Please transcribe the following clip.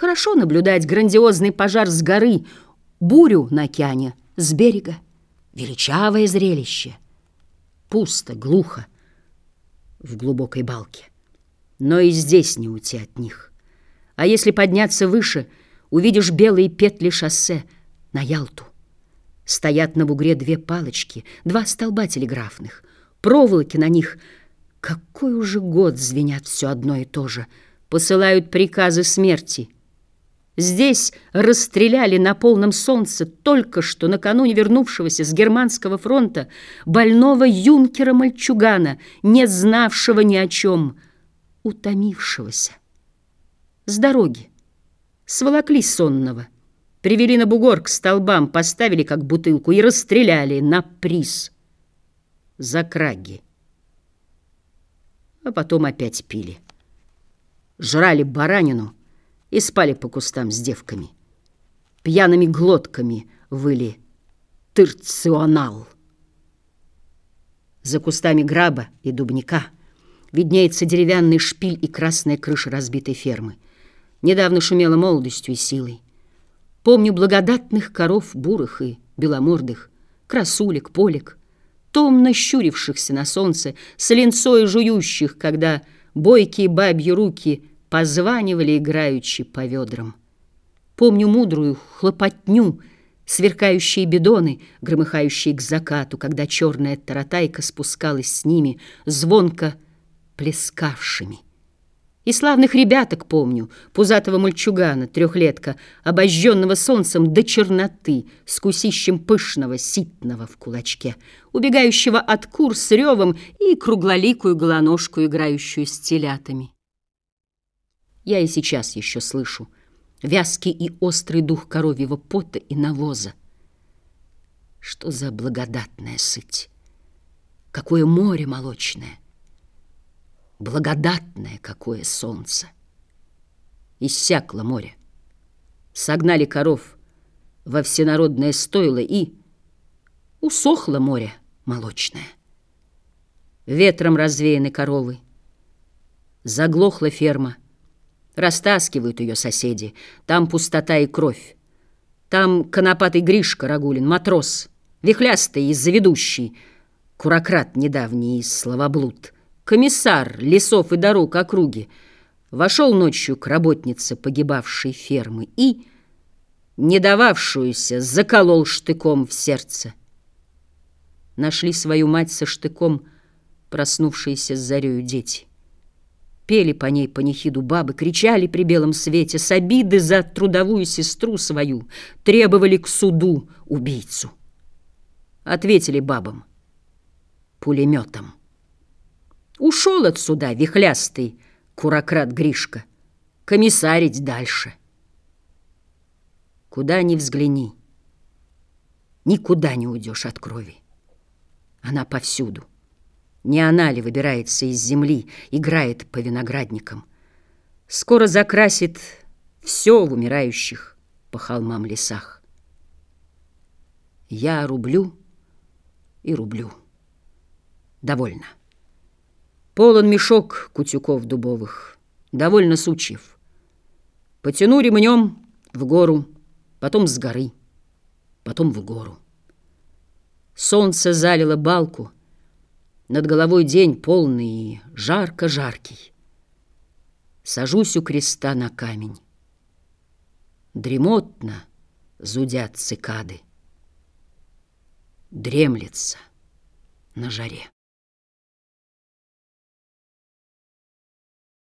Хорошо наблюдать грандиозный пожар с горы, бурю на океане с берега. Величавое зрелище. Пусто, глухо в глубокой балке. Но и здесь не уйти от них. А если подняться выше, увидишь белые петли шоссе на Ялту. Стоят на бугре две палочки, два столба телеграфных. Проволоки на них, какой уже год звенят все одно и то же, посылают приказы смерти — Здесь расстреляли на полном солнце только что накануне вернувшегося с германского фронта больного юнкера-мальчугана, не знавшего ни о чем, утомившегося. С дороги сволокли сонного, привели на бугор к столбам, поставили как бутылку и расстреляли на приз за краги. А потом опять пили. Жрали баранину, и спали по кустам с девками. Пьяными глотками выли «Тырционал». За кустами граба и дубника виднеется деревянный шпиль и красная крыша разбитой фермы. Недавно шумела молодостью и силой. Помню благодатных коров бурых и беломордых, красулек, полек, томно щурившихся на солнце, с линцой жующих, когда бойкие бабьи руки позванивали играючи по ведрам. Помню мудрую хлопотню, сверкающие бидоны, громыхающие к закату, когда черная таратайка спускалась с ними, звонко плескавшими. И славных ребяток помню, пузатого мальчугана, трехлетка, обожженного солнцем до черноты, с кусищем пышного, ситного в кулачке, убегающего от кур с ревом и круглоликую голоножку, играющую с телятами. Я и сейчас еще слышу вязкий и острый дух коровьего пота и навоза. Что за благодатная сыть! Какое море молочное! Благодатное какое солнце! Иссякло море. Согнали коров во всенародное стойло и усохло море молочное. Ветром развеяны коровы, заглохла ферма — Растаскивают ее соседи. Там пустота и кровь. Там конопатый Гришка Рагулин, матрос, вихлястый и заведущий, курократ недавний словоблуд, комиссар лесов и дорог округи, вошел ночью к работнице погибавшей фермы и, не дававшуюся, заколол штыком в сердце. Нашли свою мать со штыком, проснувшиеся с зарею дети. Пели по ней панихиду бабы, кричали при белом свете с обиды за трудовую сестру свою, требовали к суду убийцу. Ответили бабам пулеметом. Ушел отсюда вихлястый курократ Гришка, комиссарить дальше. Куда ни взгляни, никуда не уйдешь от крови. Она повсюду. Не она ли выбирается из земли, играет по виноградникам? Скоро закрасит все в умирающих по холмам лесах. Я рублю и рублю. Довольно. Полон мешок кутюков дубовых, довольно сучьев. Потяну ремнем в гору, потом с горы, потом в гору. Солнце залило балку — над головой день полный жарко-жаркий. Сажусь у креста на камень. Дремотно зудят цикады. Дремлется на жаре.